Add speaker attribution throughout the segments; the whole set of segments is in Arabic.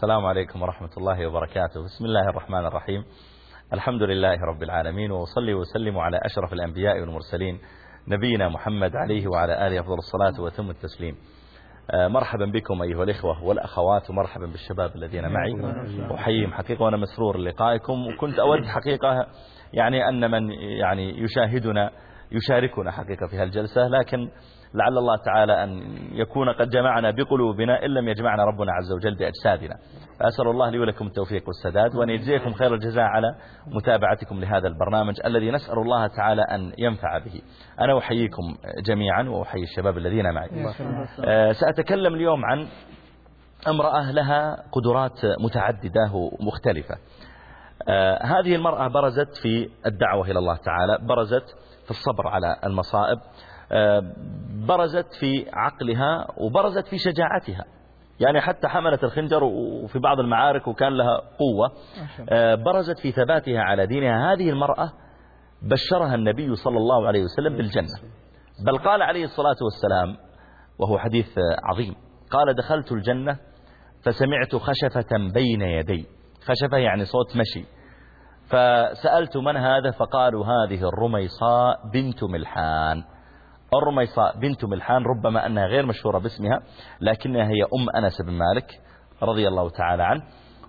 Speaker 1: السلام عليكم ورحمة الله وبركاته. بسم الله الرحمن الرحيم. الحمد لله رب العالمين وصلي وسلم على أشرف الأنبياء والمرسلين نبينا محمد عليه وعلى آله أفضل الصلاة وتم التسليم. آه، مرحبا بكم أيها الإخوة والأخوات ومرحبا بالشباب الذين معي. أحييهم حقيقة وأنا مسرور لقائكم وكنت أود حقيقة يعني أن من يعني يشاهدنا يشاركنا حقيقة في هالجلسة لكن لعل الله تعالى أن يكون قد جمعنا بقلوبنا إن لم يجمعنا ربنا عز وجل بأجسادنا. فأسأل الله لي ولكم التوفيق والسداد وأن يجزيكم خير الجزاء على متابعتكم لهذا البرنامج الذي نسأل الله تعالى أن ينفع به. أنا أحييكم جميعا وأحيي الشباب الذين معي. آه، سأتكلم اليوم عن امرأة لها قدرات متعددة ومختلفة. هذه المرأة برزت في الدعوة إلى الله تعالى برزت في الصبر على المصائب آه، برزت في عقلها وبرزت في شجاعتها. يعني حتى حملت الخنجر وفي بعض المعارك وكان لها قوة. آه، برزت في ثباتها على دينها. هذه المرأة بشرها النبي صلى الله عليه وسلم بالجنة. بل قال عليه الصلاة والسلام وهو حديث عظيم قال دخلت الجنة فسمعت خشفة بين يدي. خشفة يعني صوت مشي. فسألت من هذا؟ فقالوا هذه الرميصاء بنت ملحان. الرميصاء بنت ملحان ربما أنها غير مشهورة باسمها لكنها هي أم أنس بن مالك رضي الله تعالى عنه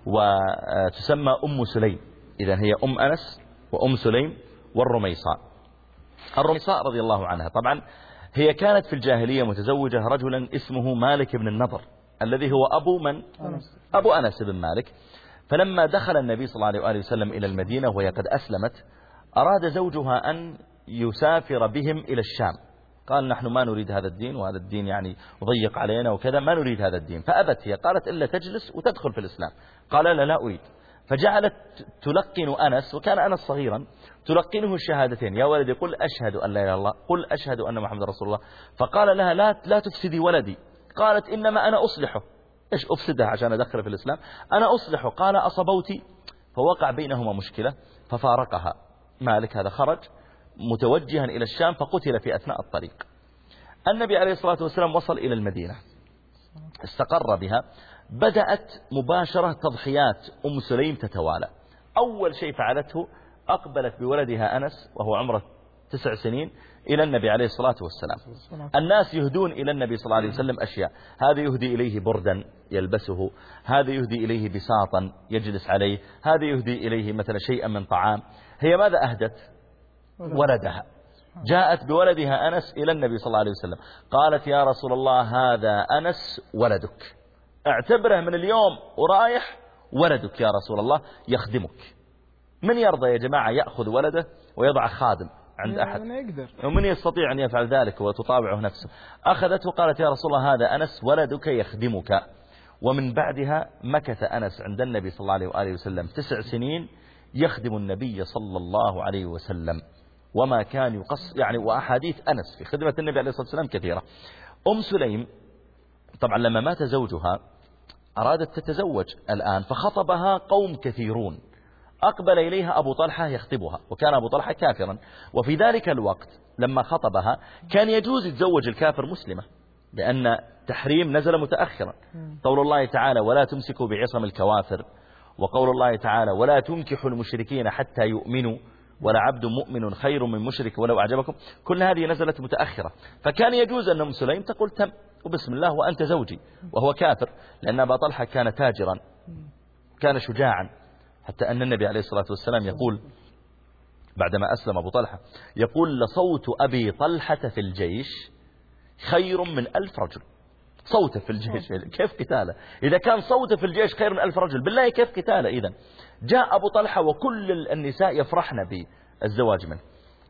Speaker 1: وتسمى أم سليم. إذا هي أم أنس وأم سليم والرميصاء. الرميصاء رضي الله عنها. طبعا هي كانت في الجاهلية متزوجة رجلا اسمه مالك بن النضر الذي هو أبو من؟ أبو أنس بن مالك. فلما دخل النبي صلى الله عليه وسلم إلى المدينة وهي قد أسلمت أراد زوجها أن يسافر بهم إلى الشام. قال نحن ما نريد هذا الدين وهذا الدين يعني ضيق علينا وكذا ما نريد هذا الدين. فأبت هي قالت إلا تجلس وتدخل في الإسلام. قال لا لا أريد. فجعلت تلقن أنس وكان أنس صغيرا تلقنه الشهادتين. يا ولدي قل أشهد أن لا إله إلا الله قل أشهد أن محمد رسول الله. فقال لها لا لا تفسدي ولدي. قالت إنما أنا أصلحه. إيش أفسدها عشان أدخل في الإسلام؟ أنا أصلحه قال أصبوتي. فوقع بينهما مشكلة ففارقها. مالك هذا خرج متوجها إلى الشام فقتل في أثناء الطريق. النبي عليه الصلاة والسلام وصل إلى المدينة. استقر بها. بدأت مباشرة تضحيات أم سليم تتوالى. أول شيء فعلته أقبلت بولدها أنس وهو عمرة تسع سنين إلى النبي عليه الصلاة والسلام. الناس يهدون إلى النبي صلى الله عليه وسلم أشياء. هذا يهدي إليه بردا يلبسه هذا يهدي إليه بساطا يجلس عليه هذا يهدي إليه مثلا شيئا من طعام. هي ماذا أهدت؟ ولدها. جاءت بولدها أنس إلى النبي صلى الله عليه وسلم. قالت يا رسول الله هذا أنس ولدك. اعتبره من اليوم ورايح ولدك يا رسول الله يخدمك. من يرضى يا جماعة يأخذ ولده ويضع خادم؟ عند أحد. ومن يستطيع أن يفعل ذلك وتطاوعه نفسه. أخذته وقالت يا رسول الله هذا أنس ولدك يخدمك. ومن بعدها مكث أنس عند النبي صلى الله عليه وآله وسلم. تسع سنين يخدم النبي صلى الله عليه وسلم. وما كان يقص يعني وأحاديث أنس في خدمة النبي عليه الصلاة والسلام كثيرة. أم سليم طبعا لما مات زوجها أرادت تتزوج الآن فخطبها قوم كثيرون. أقبل إليها أبو طلحة يخطبها وكان أبو طلحة كافرا. وفي ذلك الوقت لما خطبها كان يجوز يتزوج الكافر مسلمة لأن تحريم نزل متأخرا. قول الله تعالى ولا تمسكوا بعصم الكوافر. وقول الله تعالى ولا تنكحوا المشركين حتى يؤمنوا ولا عبد مؤمن خير من مشرك ولو أعجبكم. كل هذه نزلت متأخرة فكان يجوز أن أم سليم تقول تم وبسم الله وأنت زوجي. وهو كافر لأن أبا طلحة كان تاجرا كان شجاعا. حتى أن النبي عليه الصلاة والسلام يقول بعدما أسلم أبو طلحة يقول لصوت أبي طلحة في الجيش خير من ألف رجل. صوته في الجيش كيف قتاله؟ إذا كان صوته في الجيش خير من ألف رجل بالله كيف قتاله؟ إذا جاء أبو طلحة وكل النساء يفرحن بالزواج منه.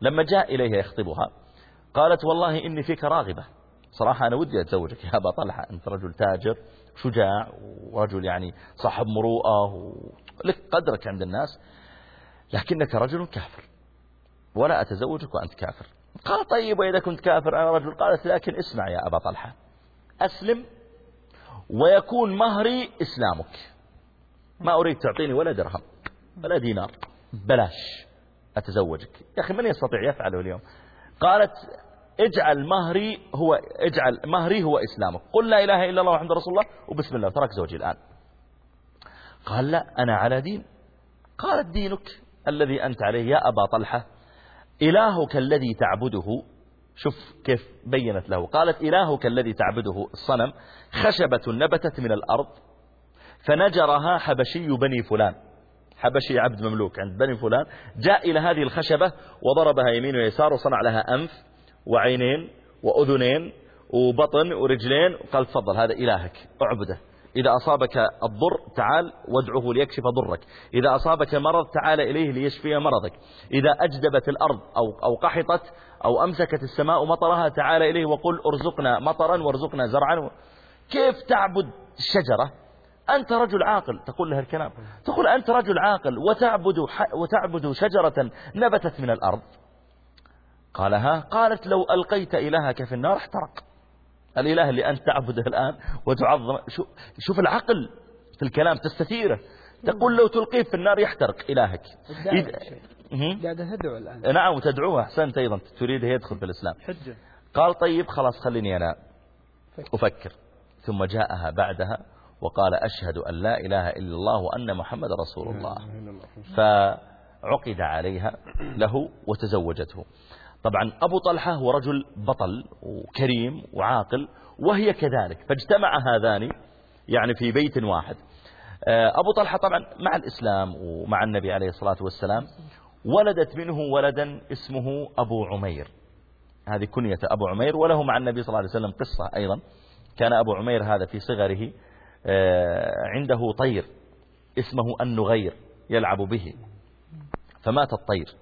Speaker 1: لما جاء إليها يخطبها قالت والله إني فيك راغبة. صراحة أنا ودي أتزوجك يا أبا طلحة أنت رجل تاجر شجاع ورجل يعني صاحب مروءة لك قدرك عند الناس لكنك رجل كافر. ولا أتزوجك وأنت كافر. قال طيب وإذا كنت كافر أنا رجل. قالت لكن اسمع يا أبا طلحة. أسلم ويكون مهري إسلامك. ما أريد تعطيني ولا درهم ولا دينار. بلاش. أتزوجك. يا أخي من يستطيع يفعله اليوم؟ قالت اجعل مهري هو اجعل مهري هو إسلامك. قل لا إله إلا الله محمد رسول الله. وبسم الله. ترك زوجي الآن. قال لا أنا على دين. قالت دينك الذي أنت عليه يا أبا طلحة إلهك الذي تعبده. شوف كيف بينت له. قالت إلهك الذي تعبده الصنم خشبة نبتت من الأرض فنجرها حبشي بني فلان. حبشي عبد مملوك عند بني فلان. جاء إلى هذه الخشبة وضربها يمين ويسار وصنع لها أنف وعينين وأذنين وبطن ورجلين. وقال تفضل هذا إلهك أعبده. إذا أصابك الضر تعال وادعه ليكشف ضرك. إذا أصابك مرض تعال إليه ليشفي مرضك. إذا أجدبت الأرض أو, أو قحطت أو أمسكت السماء مطرها تعال إليه وقل ارزقنا مطرا وارزقنا زرعا. كيف تعبد الشجرة؟ أنت رجل عاقل. تقول لها الكلام. تقول أنت رجل عاقل وتعبد, وتعبد شجرة نبتت من الأرض. قالها قالت لو ألقيت إلهك في النار احترق. الإله اللي أنت تعبده الآن وتعظم. شوف العقل في الكلام تستثيره. تقول لو تلقيه في النار يحترق إلهك.
Speaker 2: قاعدة تدعو الآن.
Speaker 1: نعم وتدعوه. أحسنت أيضا. تريده يدخل في الإسلام.
Speaker 2: حجة.
Speaker 1: قال طيب خلاص خليني أنا أفكر. ثم جاءها بعدها وقال أشهد أن لا إله إلا الله وأن محمد رسول الله. فعقد عليها له وتزوجته. طبعا أبو طلحة هو رجل بطل وكريم وعاقل وهي كذلك فاجتمع هذان يعني في بيت واحد. آه، أبو طلحة طبعا مع الإسلام ومع النبي عليه الصلاة والسلام ولدت منه ولدا اسمه أبو عمير. هذه كنية أبو عمير وله مع النبي صلى الله عليه وسلم قصة أيضا. كان أبو عمير هذا في صغره آه، عنده طير اسمه النغير يلعب به فمات الطير.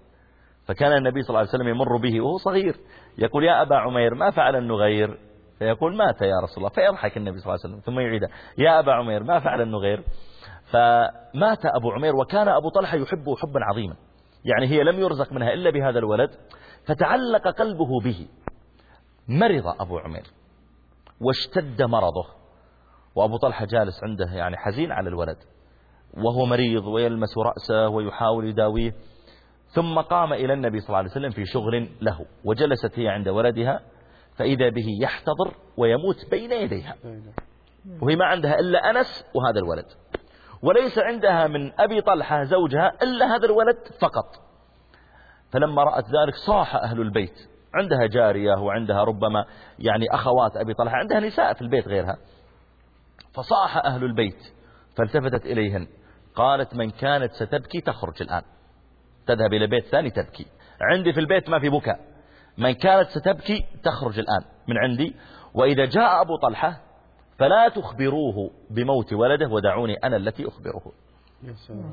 Speaker 1: فكان النبي صلى الله عليه وسلم يمر به وهو صغير. يقول يا أبا عمير ما فعل النغير؟ فيقول مات يا رسول الله. فيضحك النبي صلى الله عليه وسلم ثم يعيده. يا أبا عمير ما فعل النغير؟ فمات أبو عمير وكان أبو طلحة يحبه حبا عظيما. يعني هي لم يرزق منها إلا بهذا الولد. فتعلق قلبه به. مرض أبو عمير. واشتد مرضه. وأبو طلحة جالس عنده يعني حزين على الولد. وهو مريض ويلمس رأسه ويحاول يداويه. ثم قام إلى النبي صلى الله عليه وسلم في شغل له وجلست هي عند ولدها فإذا به يحتضر ويموت بين يديها. وهي ما عندها إلا أنس وهذا الولد. وليس عندها من أبي طلحة زوجها إلا هذا الولد فقط. فلما رأت ذلك صاح أهل البيت. عندها جارية وعندها ربما يعني أخوات أبي طلحة عندها نساء في البيت غيرها. فصاح أهل البيت فالتفتت إليهن. قالت من كانت ستبكي تخرج الآن. تذهب إلى بيت ثاني تبكي. عندي في البيت ما في بكاء. من كانت ستبكي تخرج الآن من عندي. وإذا جاء أبو طلحة فلا تخبروه بموت ولده ودعوني أنا التي أخبره.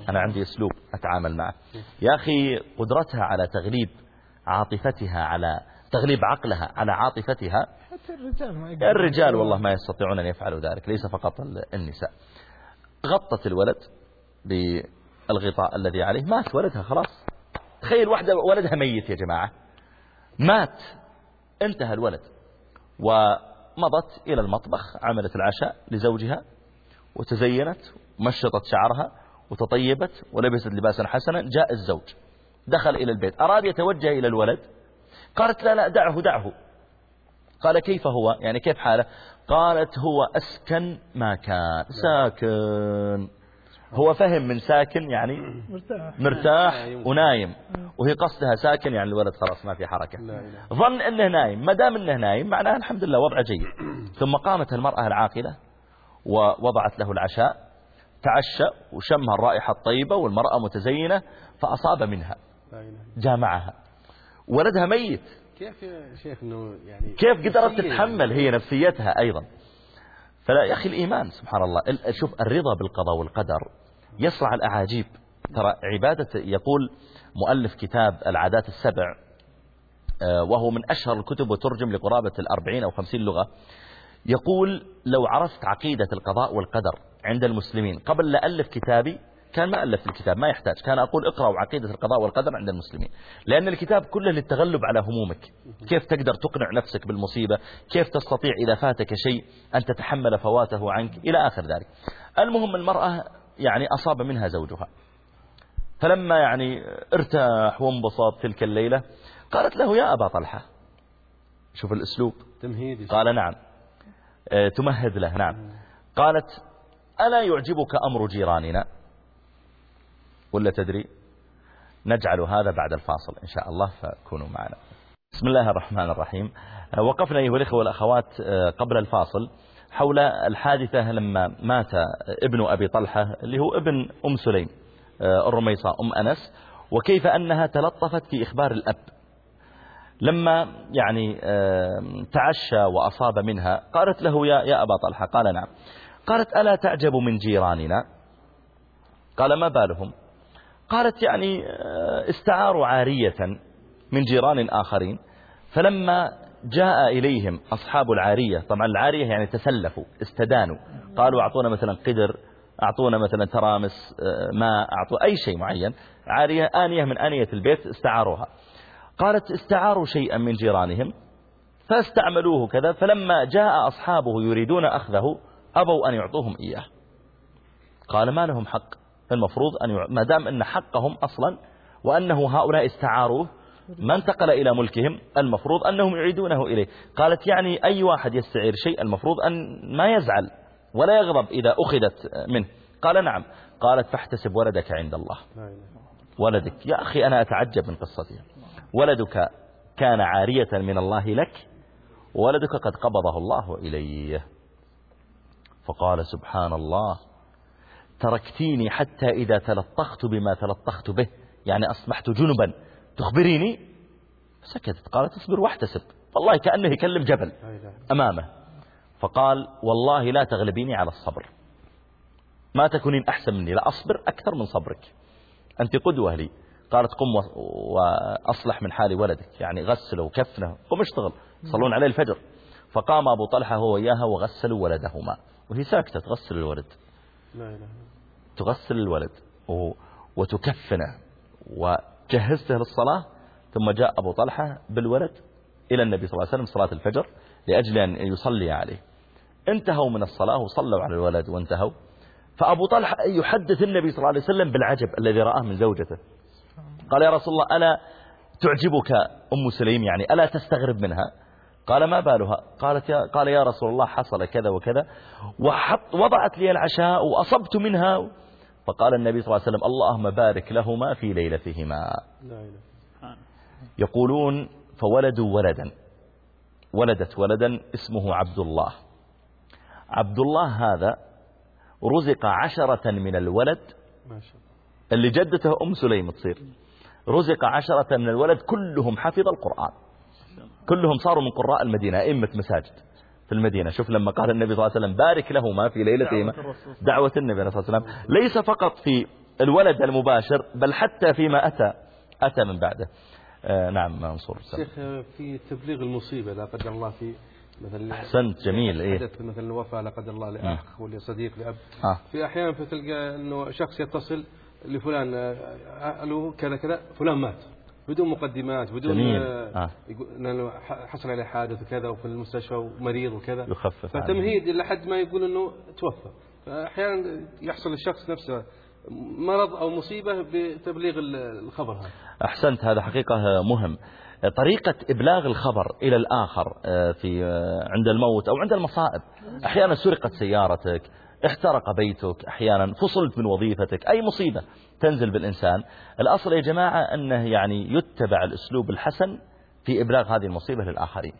Speaker 1: أنا عندي أسلوب أتعامل معه. يا أخي قدرتها على تغليب عاطفتها على تغليب عقلها على عاطفتها.
Speaker 2: حتى الرجال ما
Speaker 1: الرجال والله ما يستطيعون أن يفعلوا ذلك ليس فقط النساء. غطت الولد بالغطاء الذي عليه. مات ولدها خلاص. تخيل واحدة ولدها ميت يا جماعة. مات انتهى الولد. ومضت إلى المطبخ عملت العشاء لزوجها وتزينت ومشطت شعرها وتطيبت ولبست لباسا حسنا جاء الزوج. دخل إلى البيت. أراد يتوجه إلى الولد. قالت لا لا دعه دعه. قال كيف هو؟ يعني كيف حاله؟ قالت هو أسكن ما كان ساكن. هو فهم من ساكن يعني مرتاح, مرتاح ونايم. وهي قصدها ساكن يعني الولد خلاص ما في حركة. ظن إنه نايم. ما دام إنه نايم معناه الحمد لله وضعه جيد. ثم قامت المرأة العاقلة ووضعت له العشاء تعشى وشمها الرائحة الطيبة والمرأة متزينة فأصاب منها جامعها. ولدها ميت.
Speaker 3: كيف يا شيخ إنه يعني
Speaker 1: كيف قدرت تتحمل هي نفسيتها أيضا؟ فلا يا أخي الإيمان سبحان الله. شوف الرضا بالقضاء والقدر يصنع الأعاجيب. ترى عبادة يقول مؤلف كتاب العادات السبع آه، وهو من أشهر الكتب وترجم لقرابة الأربعين أو خمسين لغة يقول لو عرفت عقيدة القضاء والقدر عند المسلمين قبل لا ألف كتابي كان ما ألف الكتاب ما يحتاج. كان أقول اقرأوا عقيدة القضاء والقدر عند المسلمين. لأن الكتاب كله للتغلب على همومك. كيف تقدر تقنع نفسك بالمصيبة؟ كيف تستطيع إذا فاتك شيء أن تتحمل فواته عنك؟ إلى آخر ذلك. المهم المرأة يعني أصاب منها زوجها. فلما يعني ارتاح وانبسط تلك الليلة قالت له يا أبا طلحة شوف الأسلوب.
Speaker 3: تمهيدي.
Speaker 1: قال نعم. آه، تمهد له نعم. قالت ألا يعجبك أمر جيراننا؟ ولا تدري؟ نجعل هذا بعد الفاصل. إن شاء الله فكونوا معنا. بسم الله الرحمن الرحيم. وقفنا أيها الإخوة والأخوات قبل الفاصل حول الحادثة لما مات ابن أبي طلحة اللي هو ابن أم سليم الرميصة أم أنس وكيف أنها تلطفت في إخبار الأب. لما يعني تعشى وأصاب منها قالت له يا, يا أبا طلحة قال نعم. قالت ألا تعجب من جيراننا؟ قال ما بالهم؟ قالت يعني استعاروا عارية من جيران آخرين. فلما جاء إليهم أصحاب العارية طبعا العارية يعني تسلفوا استدانوا. قالوا أعطونا مثلا قدر أعطونا مثلا ترامس ماء أعطوا أي شيء معين. عارية آنية من آنية البيت استعاروها. قالت استعاروا شيئا من جيرانهم فاستعملوه كذا. فلما جاء أصحابه يريدون أخذه أبوا أن يعطوهم إياه. قال ما لهم حق؟ المفروض أن. ما دام أن حقهم أصلا وأنه هؤلاء استعاروه ما انتقل إلى ملكهم المفروض أنهم يعيدونه إليه. قالت يعني أي واحد يستعير شيء المفروض أن ما يزعل ولا يغضب إذا أخذت منه. قال نعم. قالت فاحتسب ولدك عند الله. ولدك. يا أخي أنا أتعجب من قصتها ولدك كان عارية من الله لك ولدك قد قبضه الله إليه. فقال سبحان الله تركتيني حتى إذا تلطخت بما تلطخت به. يعني أصبحت جنبا. تخبريني؟ سكتت. قالت اصبر واحتسب. والله كأنه يكلم جبل أمامه. فقال والله لا تغلبيني على الصبر. ما تكونين أحسن مني. لا أصبر أكثر من صبرك. أنت قدوة لي. قالت قم وأصلح من حال ولدك. يعني غسله وكفنه. قم اشتغل. صلون عليه الفجر. فقام أبو طلحة هو وياها وغسلوا ولدهما. وهي ساكتة. تغسل الولد. تغسل الولد وتكفنه وجهزته للصلاة ثم جاء أبو طلحة بالولد إلى النبي صلى الله عليه وسلم صلاة الفجر لأجل أن يصلي عليه. انتهوا من الصلاة وصلوا على الولد وانتهوا. فأبو طلحة يحدث النبي صلى الله عليه وسلم بالعجب الذي رآه من زوجته. قال يا رسول الله ألا تعجبك أم سليم؟ يعني ألا تستغرب منها؟ قال ما بالها؟ قالت يا قال يا رسول الله حصل كذا وكذا وحط وضعت لي العشاء وأصبت منها. فقال النبي صلى الله عليه وسلم اللهم بارك لهما في ليلتهما. يقولون فولدوا ولدا. ولدت ولدا اسمه عبد الله عبد الله هذا رزق عشرة من الولد اللي جدته أم سليم تصير. رزق عشرة من الولد كلهم حفظ القرآن. كلهم صاروا من قراء المدينة أئمة مساجد في المدينة. شوف لما قال النبي صلى الله عليه وسلم بارك لهما في ليلتهما دعوة النبي صلى الله عليه وسلم. ليس فقط في الولد المباشر بل حتى فيما أتى أتى من بعده. آه نعم منصور.
Speaker 3: شيخ في تبليغ المصيبة لا قدر الله في
Speaker 1: مثلا أحسنت جميل إيه.
Speaker 3: حدث مثلا وفاة لا قدر الله لأخ ولا صديق لأب. آه. في أحيانا فتلقى إنه شخص يتصل لفلان له كذا كذا فلان مات. بدون مقدمات بدون
Speaker 1: جميل. آه.
Speaker 3: لأنه حصل عليه حادث وكذا وفي المستشفى ومريض وكذا.
Speaker 1: يخفف
Speaker 3: فتمهيد لحد ما يقول إنه توفى. فأحيانا يحصل للشخص نفسه مرض أو مصيبة بتبليغ الخبر هذا.
Speaker 1: أحسنت هذا حقيقة مهم. طريقة إبلاغ الخبر إلى الآخر في عند الموت أو عند المصائب. أحيانا سرقت سيارتك احترق بيتك أحيانا فصلت من وظيفتك أي مصيبة تنزل بالإنسان. الأصل يا جماعة أنه يعني يتبع الأسلوب الحسن في إبلاغ هذه المصيبة للآخرين.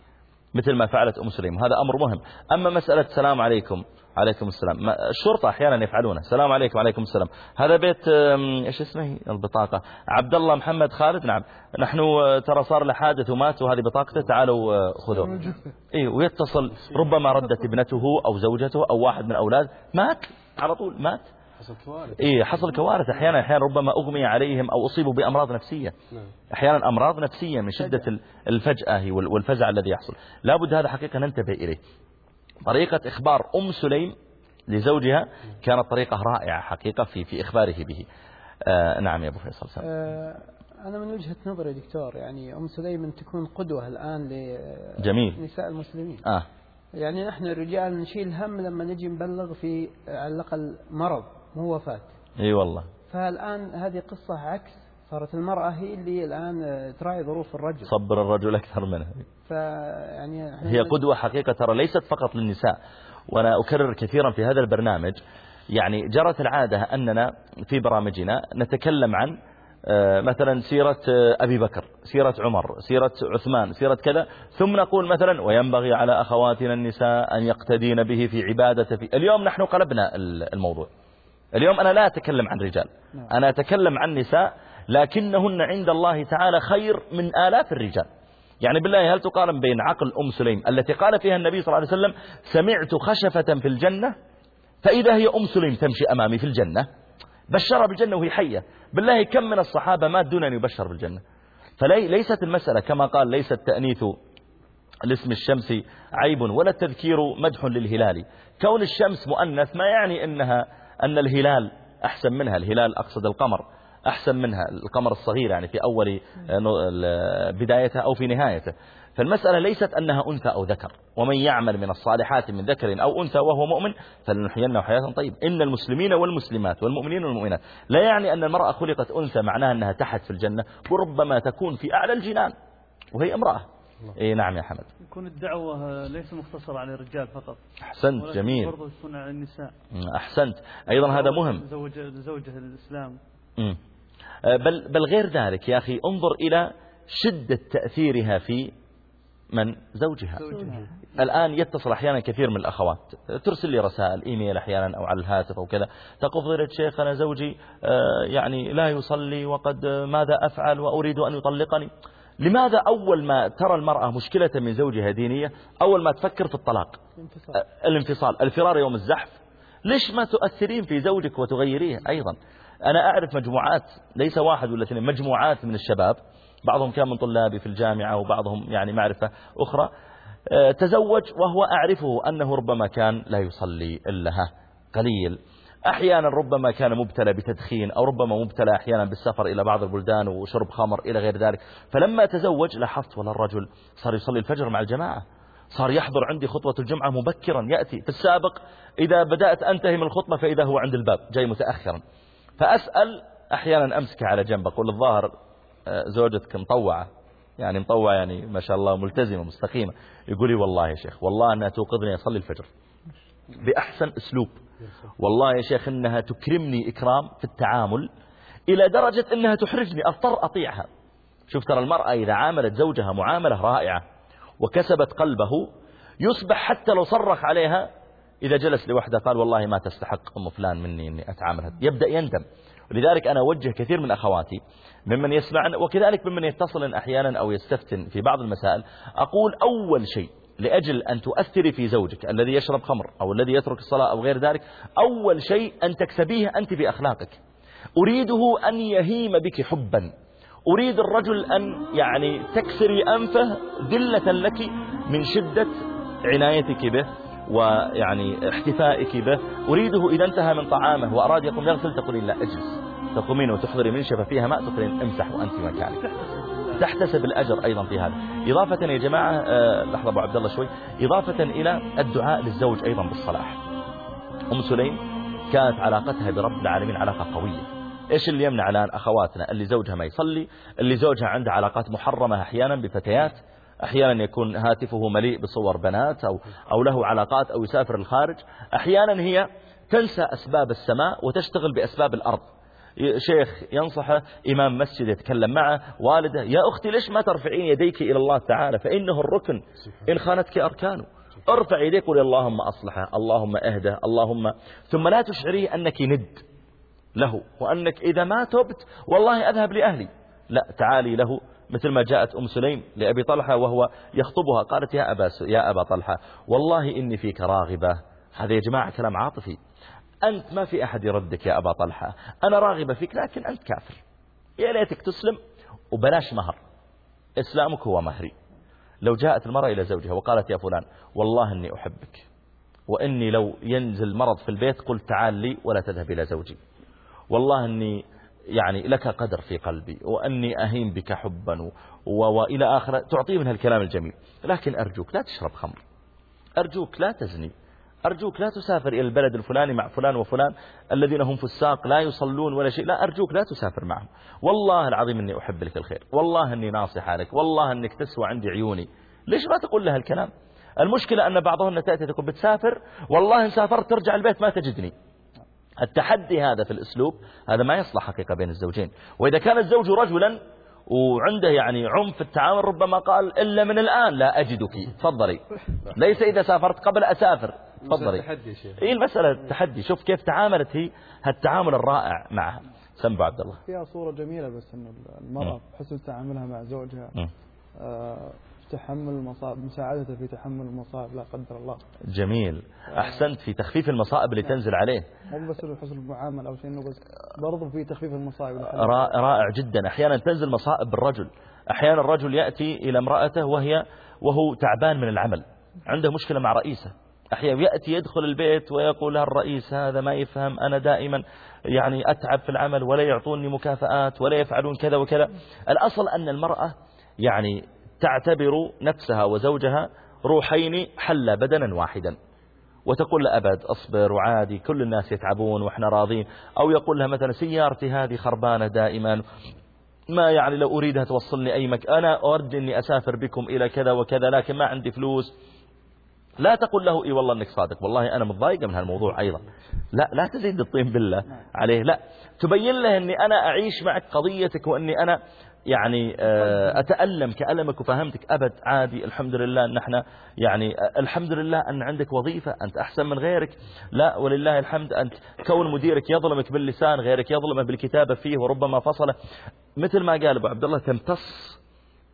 Speaker 1: مثل ما فعلت أم سليم. هذا أمر مهم. أما مسألة السلام عليكم عليكم السلام. الشرطة أحيانا يفعلونه. السلام عليكم عليكم السلام. هذا بيت إيش اسمه؟ البطاقة. عبد الله محمد خالد. نعم. نحن ترى صار له حادث ومات وهذه بطاقته. تعالوا خذوه. إيه ويتصل. ربما ردت ابنته أو زوجته أو واحد من أولاد مات. على طول مات.
Speaker 3: حصل كوارث.
Speaker 1: إيه حصل كوارث. أحيانا أحيانا ربما أغمي عليهم أو أصيبوا بأمراض نفسية. أحيانا أمراض نفسية من شدة الفجأة والفزع الذي يحصل. لابد هذا حقيقة ننتبه إليه. طريقة إخبار أم سليم لزوجها كانت طريقة رائعة حقيقة في في إخباره به. آه نعم يا أبو فيصل سلام.
Speaker 2: آه أنا من وجهة نظري دكتور يعني أم سليم تكون قدوة الآن لنساء المسلمين.
Speaker 1: آه.
Speaker 2: يعني نحن الرجال نشيل هم لما نجي نبلغ في على الأقل مرض. مو وفاة.
Speaker 1: إي والله.
Speaker 2: فالآن هذه قصة عكس. صارت المرأة هي اللي الآن تراعي ظروف الرجل.
Speaker 1: صبر الرجل أكثر منه
Speaker 2: فيعني
Speaker 1: هي قدوة حقيقة ترى ليست فقط للنساء. وأنا أكرر كثيرا في هذا البرنامج. يعني جرت العادة أننا في برامجنا نتكلم عن آه، مثلا سيرة آه، أبي بكر سيرة عمر سيرة عثمان سيرة كذا. ثم نقول مثلا وينبغي على أخواتنا النساء أن يقتدين به في عبادة في اليوم نحن قلبنا الموضوع. اليوم أنا لا أتكلم عن رجال. نعم. أنا أتكلم عن نساء لكنهن عند الله تعالى خير من آلاف الرجال. يعني بالله هل تقارن بين عقل أم سليم التي قال فيها النبي صلى الله عليه وسلم سمعت خشفة في الجنة فإذا هي أم سليم تمشي أمامي في الجنة بشرها بالجنة وهي حية. بالله كم من الصحابة مات دون أن يبشر بالجنة. فليست المسألة كما قال ليس التأنيث الاسم الشمسي عيب ولا التذكير مدح للهلال. كون الشمس مؤنث ما يعني إنها أن الهلال أحسن منها. الهلال أقصد القمر أحسن منها القمر الصغير يعني في أول بدايته أو في نهايته. فالمسألة ليست أنها أنثى أو ذكر. ومن يعمل من الصالحات من ذكر أو أنثى وهو مؤمن فلنحيينه حياة طيبة. إن المسلمين والمسلمات والمؤمنين والمؤمنات لا يعني أن المرأة خلقت أنثى معناها أنها تحت في الجنة وربما تكون في أعلى الجنان وهي امرأة. إيه نعم يا حمد.
Speaker 4: يكون الدعوة ليس مختصرة على الرجال فقط.
Speaker 1: أحسنت جميل.
Speaker 4: برضو تكون على النساء.
Speaker 1: أحسنت. أيضا هذا مهم.
Speaker 4: زوج زوجة الإسلام
Speaker 1: بل, بل غير ذلك يا أخي انظر إلى شدة تأثيرها في من؟ زوجها, زوجها. الآن يتصل أحيانا كثير من الأخوات. ترسل لي رسائل إيميل أحيانا أو على الهاتف أو كذا. تقول فضيلة شيخ أنا زوجي آه، يعني لا يصلي وقد ماذا أفعل وأريد أن يطلقني؟ لماذا أول ما ترى المرأة مشكلة من زوجها دينية أول ما تفكر في الطلاق؟ الانفصال, الانفصال. الفرار يوم الزحف. ليش ما تؤثرين في زوجك وتغيريه؟ أيضا. أنا أعرف مجموعات ليس واحد ولا اثنين مجموعات من الشباب بعضهم كان من طلابي في الجامعة وبعضهم يعني معرفة أخرى تزوج وهو أعرفه أنه ربما كان لا يصلي إلا قليل. أحيانا ربما كان مبتلى بتدخين أو ربما مبتلى أحيانا بالسفر إلى بعض البلدان وشرب خمر إلى غير ذلك. فلما تزوج لاحظت ولا الرجل صار يصلي الفجر مع الجماعة. صار يحضر عندي خطوة الجمعة مبكرا يأتي. في السابق إذا بدأت أنتهي من الخطبة فإذا هو عند الباب جاي متأخرا. فأسأل أحيانا أمسك على جنب أقول الظاهر آه، زوجتك مطوعة. يعني مطوعة يعني ما شاء الله ملتزمة مستقيمة. يقول لي والله يا شيخ والله أنها توقظني أصلي الفجر. بأحسن أسلوب. والله يا شيخ إنها تكرمني إكرام في التعامل إلى درجة إنها تحرجني. أضطر أطيعها. شوف ترى المرأة إذا عاملت زوجها معاملة رائعة وكسبت قلبه يصبح حتى لو صرخ عليها إذا جلس لوحده قال والله ما تستحق أم فلان مني أني أتعامل يبدأ يندم. ولذلك أنا أوجه كثير من أخواتي ممن يسمعن وكذلك ممن يتصل أحيانا أو يستفتن في بعض المسائل أقول أول شيء لأجل أن تؤثري في زوجك الذي يشرب خمر أو الذي يترك الصلاة أو غير ذلك أول شيء أن تكسبيه أنت بأخلاقك. أريده أن يهيم بك حبا. أريد الرجل أن يعني تكسري أنفه ذلة لك من شدة عنايتك به ويعني احتفائك به. أريده إذا انتهى من طعامه وأراد يقوم يغسل تقولين لا اجلس. تقومين وتحضري من شفة فيها ماء تقولين امسح وأنت مكانك. تحتسب الأجر أيضا في هذا. إضافة يا جماعة آه، لحظة أبو عبد الله شوي. إضافة إلى الدعاء للزوج أيضا بالصلاح. أم سليم كانت علاقتها برب العالمين علاقة قوية. إيش اللي يمنع الآن أخواتنا؟ اللي زوجها ما يصلي اللي زوجها عنده علاقات محرمة أحيانا بفتيات أحيانا يكون هاتفه مليء بصور بنات أو, أو له علاقات أو يسافر الخارج أحيانا هي تنسى أسباب السماء وتشتغل بأسباب الأرض. شيخ ينصحه إمام مسجد يتكلم معه والده يا أختي ليش ما ترفعين يديك إلى الله تعالى؟ فإنه الركن. إن خانتك أركانه ارفع يديك قولي اللهم أصلحه اللهم اهده اللهم ثم لا تشعريه أنك ند له وأنك إذا ما تبت والله أذهب لأهلي. لا تعالي له. مثل ما جاءت أم سليم لأبي طلحة وهو يخطبها قالت يا أبا, يا أبا طلحة والله إني فيك راغبة. هذا يا جماعة كلام عاطفي. أنت ما في أحد يردك يا أبا طلحة. أنا راغبة فيك لكن أنت كافر. يا ليتك تسلم وبلاش مهر. إسلامك هو مهري. لو جاءت المرأة إلى زوجها وقالت يا فلان والله إني أحبك وإني لو ينزل مرض في البيت قلت تعال لي ولا تذهب إلى زوجي. والله إني يعني لك قدر في قلبي وأني أهين بك حبا وإلى آخر تعطيه من هالكلام الجميل. لكن أرجوك لا تشرب خمر. أرجوك لا تزني. أرجوك لا تسافر إلى البلد الفلاني مع فلان وفلان الذين هم فساق لا يصلون ولا شيء لا أرجوك لا تسافر معهم. والله العظيم أني أحب لك الخير والله أني ناصح لك والله أنك تسوى عندي عيوني. ليش ما تقول لها الكلام؟ المشكلة أن بعضهن تأتي تقول بتسافر والله إن سافرت ترجع البيت ما تجدني. التحدي هذا في الأسلوب هذا ما يصلح حقيقة بين الزوجين. وإذا كان الزوج رجلا وعنده يعني عنف في التعامل ربما قال إلا من الآن لا أجدك تفضلي. ليس إذا سافرت قبل أسافر. تفضلي. إيه المسألة التحدي شوف كيف تعاملت هي هالتعامل الرائع معها. سنبو عبد الله.
Speaker 5: فيها صورة جميلة بس أن المرأة حسن تعاملها مع زوجها. آه تحمل المصائب مساعدته في تحمل المصائب لا قدر الله.
Speaker 1: جميل. أحسنت في تخفيف المصائب اللي تنزل عليه.
Speaker 5: مو بس حسن المعاملة أو شيء بس برضو في تخفيف المصائب
Speaker 1: رائع جدا. أحيانا تنزل مصائب بالرجل أحيانا الرجل يأتي إلى امرأته وهي وهو تعبان من العمل. عنده مشكلة مع رئيسه. أحيانا يأتي يدخل البيت ويقول الرئيس هذا ما يفهم أنا دائما يعني أتعب في العمل ولا يعطوني مكافآت ولا يفعلون كذا وكذا. الأصل أن المرأة يعني تعتبر نفسها وزوجها روحين حل بدنا واحدا. وتقول له أبد أصبر وعادي كل الناس يتعبون وإحنا راضين. أو يقول لها مثلا سيارتي هذه خربانة دائما ما يعني لو أريدها توصلني أي مكان أنا أرد أني أسافر بكم إلى كذا وكذا لكن ما عندي فلوس. لا تقول له إي والله إنك صادق. والله أنا متضايقة من هالموضوع أيضا. لا لا تزيد الطين بالله عليه. لا تبين له إني أنا أعيش معك قضيتك وإني أنا يعني آه، أتألم كألمك وفهمتك. أبد عادي الحمد لله أن إحنا يعني آه، الحمد لله أن عندك وظيفة أنت أحسن من غيرك. لا ولله الحمد أنت كون مديرك يظلمك باللسان غيرك يظلمه بالكتابة فيه وربما فصله. مثل ما قال أبو عبد الله تمتص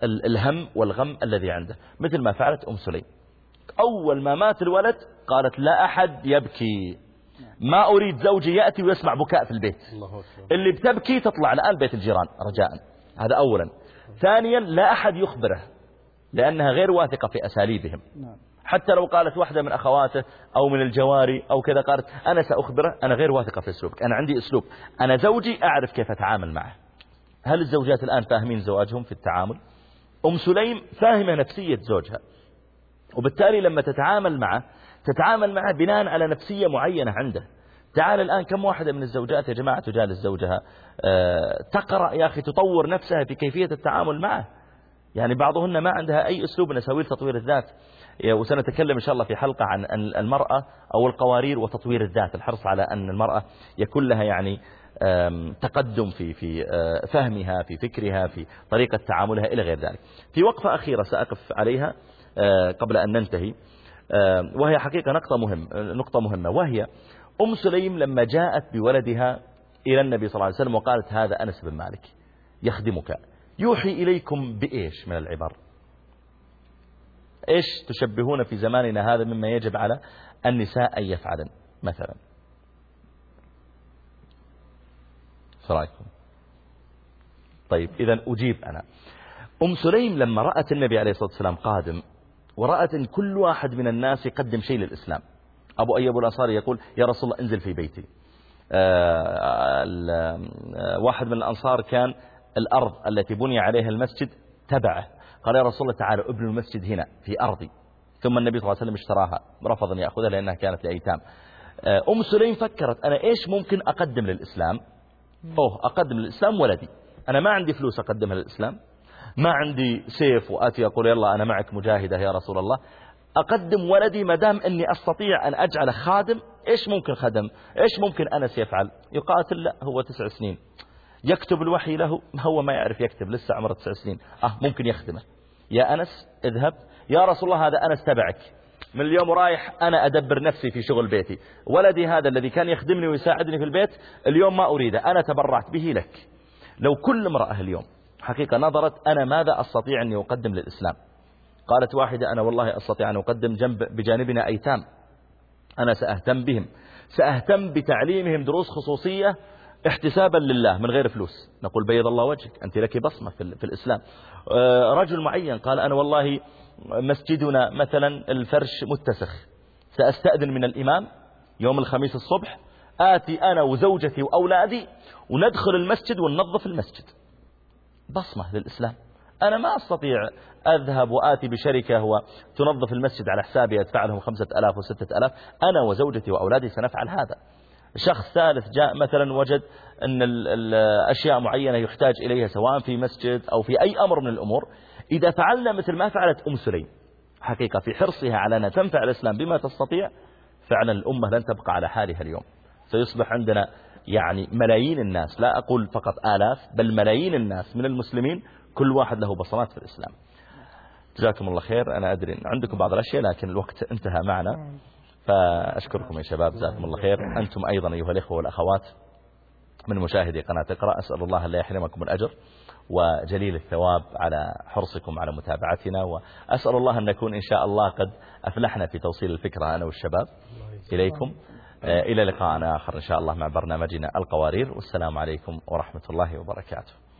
Speaker 1: الهم والغم الذي عنده. مثل ما فعلت أم سليم. أول ما مات الولد قالت لا أحد يبكي. ما أريد زوجي يأتي ويسمع بكاء في البيت. اللي بتبكي تطلع الآن بيت الجيران رجاء. هذا أولا. ثانيا لا أحد يخبره لأنها غير واثقة في أساليبهم. نعم. حتى لو قالت واحدة من أخواته أو من الجواري أو كذا قالت أنا سأخبره أنا غير واثقة في أسلوبك أنا عندي أسلوب. أنا زوجي أعرف كيف أتعامل معه. هل الزوجات الآن فاهمين زواجهم في التعامل؟ أم سليم فاهمة نفسية زوجها. وبالتالي لما تتعامل معه تتعامل معه بناء على نفسية معينة عنده. تعال الآن كم واحدة من الزوجات يا جماعة تجالس زوجها؟ آه، تقرأ يا أخي تطور نفسها في كيفية التعامل معه. يعني بعضهن ما عندها أي أسلوب من أساليب تطوير الذات. وسنتكلم إن شاء الله في حلقة عن المرأة أو القوارير وتطوير الذات. الحرص على أن المرأة يكون لها يعني تقدم في في آه، فهمها في فكرها في طريقة تعاملها إلى غير ذلك. في وقفة أخيرة سأقف عليها. قبل أن ننتهي. وهي حقيقة نقطة مهم نقطة مهمة وهي أم سليم لما جاءت بولدها إلى النبي صلى الله عليه وسلم وقالت هذا أنس بن مالك يخدمك. يوحي إليكم بإيش من العبر؟ إيش تشبهون في زماننا هذا مما يجب على النساء أن يفعلن مثلا؟ فرأيكم طيب إذا أجيب أنا. أم سليم لما رأت النبي عليه الصلاة والسلام قادم ورأت أن كل واحد من الناس يقدم شيء للإسلام. أبو أيوب الأنصاري يقول يا رسول الله انزل في بيتي. آه، آه، واحد من الأنصار كان الأرض التي بني عليها المسجد تبعه. قال يا رسول الله تعالى ابن المسجد هنا في أرضي. ثم النبي صلى الله عليه وسلم اشتراها رفض أن يأخذها لأنها كانت لأيتام. آه، أم سليم فكرت أنا إيش ممكن أقدم للإسلام؟ أوه أقدم للإسلام ولدي. أنا ما عندي فلوس أقدمها للإسلام؟ ما عندي سيف وآتي أقول يلا أنا معك مجاهدة يا رسول الله. أقدم ولدي ما دام أني أستطيع أن أجعله خادم إيش ممكن خدم؟ إيش ممكن أنس يفعل يقاتل؟ لا هو تسع سنين. يكتب الوحي له؟ هو ما يعرف يكتب لسه عمره تسع سنين. أه ممكن يخدمه. يا أنس اذهب. يا رسول الله هذا أنس تبعك. من اليوم رايح أنا أدبر نفسي في شغل بيتي. ولدي هذا الذي كان يخدمني ويساعدني في البيت اليوم ما أريده. أنا تبرعت به لك. لو كل امرأة اليوم حقيقة نظرت أنا ماذا أستطيع أني أقدم للإسلام. قالت واحدة أنا والله أستطيع أن أقدم جنب بجانبنا أيتام. أنا سأهتم بهم. سأهتم بتعليمهم دروس خصوصية احتسابا لله من غير فلوس. نقول بيض الله وجهك أنت لك بصمة في الإسلام. آه، رجل معين قال أنا والله مسجدنا مثلا الفرش متسخ. سأستأذن من الإمام يوم الخميس الصبح آتي أنا وزوجتي وأولادي وندخل المسجد وننظف المسجد. بصمة للإسلام. أنا ما أستطيع أذهب وآتي بشركة وتنظف المسجد على حسابي أدفع لهم خمسة ألاف وستة ألاف. أنا وزوجتي وأولادي سنفعل هذا. شخص ثالث جاء مثلا وجد أن الأشياء معينة يحتاج إليها سواء في مسجد أو في أي أمر من الأمور. إذا فعلنا مثل ما فعلت أم سليم حقيقة في حرصها على أن تنفع الإسلام بما تستطيع فعلا الأمة لن تبقى على حالها اليوم. سيصبح عندنا يعني ملايين الناس لا أقول فقط آلاف بل ملايين الناس من المسلمين كل واحد له بصمات في الإسلام. جزاكم الله خير. أنا أدري عندكم بعض الأشياء لكن الوقت انتهى معنا. فأشكركم يا شباب. جزاكم الله خير. أنتم أيضا أيها الإخوة والأخوات من مشاهدي قناة اقرأ أسأل الله لا يحرمكم الأجر وجليل الثواب على حرصكم على متابعتنا وأسأل الله أن نكون إن شاء الله قد أفلحنا في توصيل الفكرة أنا والشباب. إليكم. إلى لقاء آخر إن شاء الله مع برنامجنا القوارير. والسلام عليكم ورحمة الله وبركاته.